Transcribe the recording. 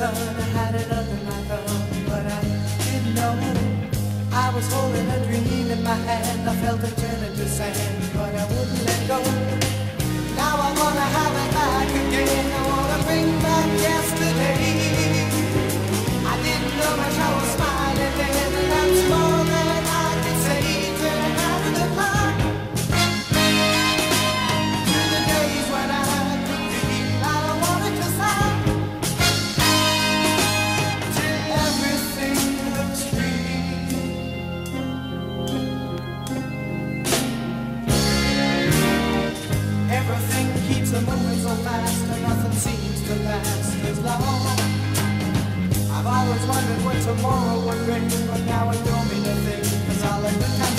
sun. I had under my thumb, but I didn't know. it. I was holding a dream in my hand. I felt it turn into sand, but I wouldn't let go. Now I wanna have it back again. I wanna bring back yesterday. so fast and nothing seems to last as long. I've always wondered what tomorrow would bring, but now it don't mean a thing, cause all in the time.